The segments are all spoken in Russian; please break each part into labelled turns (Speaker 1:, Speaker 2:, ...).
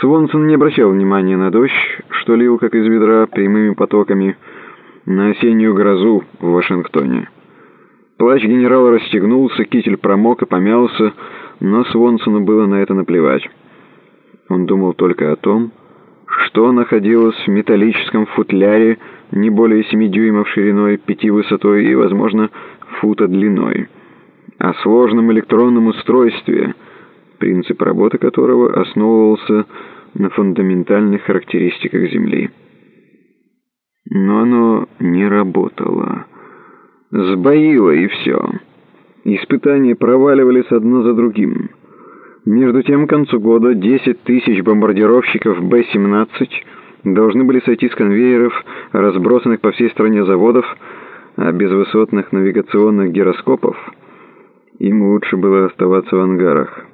Speaker 1: Свонсон не обращал внимания на дождь, что лил, как из ведра, прямыми потоками, на осеннюю грозу в Вашингтоне. Плащ генерала расстегнулся, китель промок и помялся, но Свонсону было на это наплевать. Он думал только о том, что находилось в металлическом футляре не более семи дюймов шириной, пяти высотой и, возможно, фута длиной, о сложном электронном устройстве — принцип работы которого основывался на фундаментальных характеристиках Земли. Но оно не работало. Сбоило и все. Испытания проваливались одно за другим. Между тем, к концу года 10 тысяч бомбардировщиков Б-17 должны были сойти с конвейеров, разбросанных по всей стране заводов, а без высотных навигационных гироскопов им лучше было оставаться в ангарах.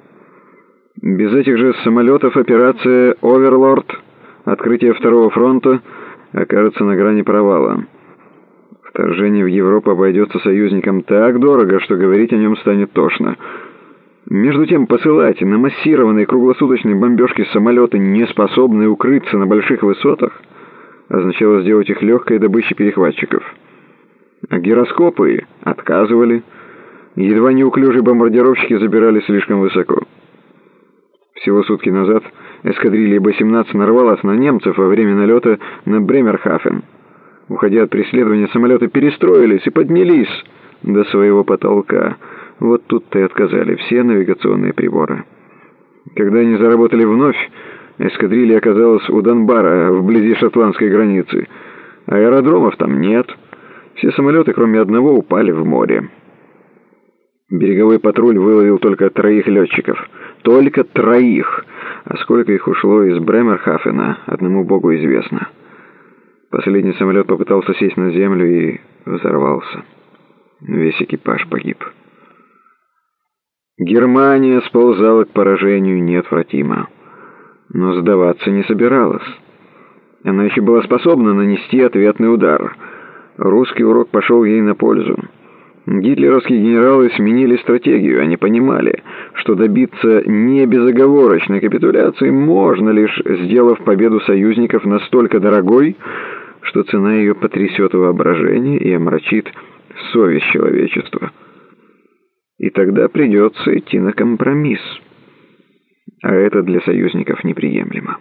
Speaker 1: Без этих же самолетов операция «Оверлорд», открытие второго фронта, окажется на грани провала. Вторжение в Европу обойдется союзникам так дорого, что говорить о нем станет тошно. Между тем, посылать на массированные круглосуточные бомбежки самолеты, не способные укрыться на больших высотах, означало сделать их легкой добычей перехватчиков. А гироскопы отказывали. Едва неуклюжие бомбардировщики забирали слишком высоко. Всего сутки назад эскадрилья Б-17 нарвалась на немцев во время налета на Бремерхафен. Уходя от преследования, самолеты перестроились и поднялись до своего потолка. Вот тут-то и отказали все навигационные приборы. Когда они заработали вновь, эскадрилья оказалась у Донбара, вблизи шотландской границы. Аэродромов там нет. Все самолеты, кроме одного, упали в море. Береговой патруль выловил только троих летчиков — только троих. А сколько их ушло из Бремерхафена, одному богу известно. Последний самолет попытался сесть на землю и взорвался. Весь экипаж погиб. Германия сползала к поражению неотвратимо. Но сдаваться не собиралась. Она еще была способна нанести ответный удар. Русский урок пошел ей на пользу. Гитлеровские генералы сменили стратегию. Они понимали, что добиться не безоговорочной капитуляции можно, лишь сделав победу союзников настолько дорогой, что цена ее потрясет воображение и омрачит совесть человечества. И тогда придется идти на компромисс. А это для союзников неприемлемо.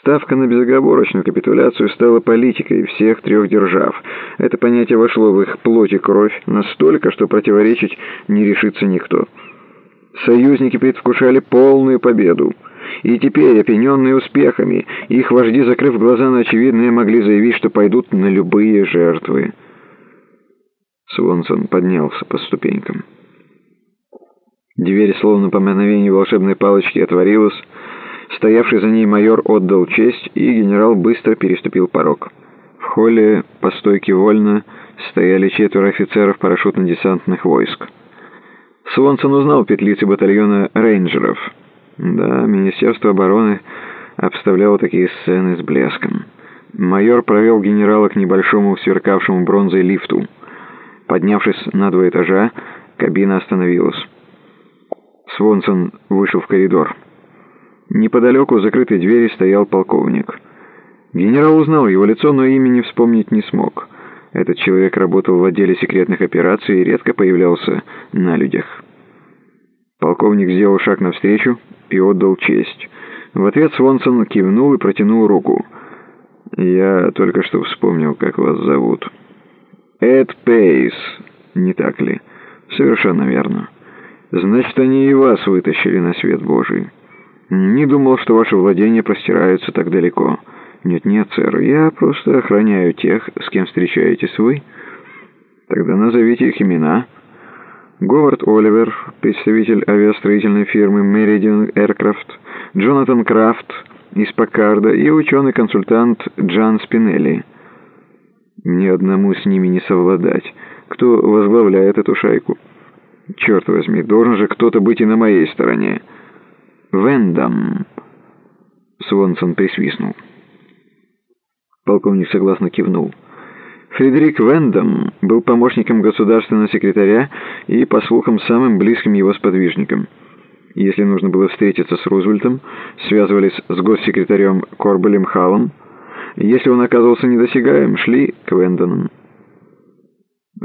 Speaker 1: Ставка на безоговорочную капитуляцию стала политикой всех трех держав. Это понятие вошло в их плоть и кровь настолько, что противоречить не решится никто. Союзники предвкушали полную победу. И теперь, опьяненные успехами, их вожди, закрыв глаза на очевидное, могли заявить, что пойдут на любые жертвы. Свонсон поднялся по ступенькам. Дверь, словно по мановению волшебной палочки, отворилась, Стоявший за ней майор отдал честь, и генерал быстро переступил порог. В холле по стойке вольно стояли четверо офицеров парашютно-десантных войск. Свонсон узнал петлицы батальона рейнджеров. Да, Министерство обороны обставляло такие сцены с блеском. Майор провел генерала к небольшому сверкавшему бронзой лифту. Поднявшись на два этажа, кабина остановилась. Свонсон вышел в коридор. Неподалеку у закрытой двери стоял полковник. Генерал узнал его лицо, но имени вспомнить не смог. Этот человек работал в отделе секретных операций и редко появлялся на людях. Полковник сделал шаг навстречу и отдал честь. В ответ Свонсон кивнул и протянул руку. «Я только что вспомнил, как вас зовут». «Эд Пейс, не так ли?» «Совершенно верно. Значит, они и вас вытащили на свет Божий». «Не думал, что ваши владения простираются так далеко». «Нет-нет, сэр, я просто охраняю тех, с кем встречаетесь вы». «Тогда назовите их имена». Говард Оливер, представитель авиастроительной фирмы Meridian Aircraft, Джонатан Крафт из Паккарда и ученый-консультант Джан Спинелли. Ни одному с ними не совладать. Кто возглавляет эту шайку? Черт возьми, должен же кто-то быть и на моей стороне. «Вендам!» Свонсон присвистнул. Полковник согласно кивнул. Фредерик Вендам был помощником государственного секретаря и, по слухам, самым близким его сподвижником. Если нужно было встретиться с Рузвельтом, связывались с госсекретарем Корбелем Халлом. Если он оказывался недосягаем, шли к Вендонам.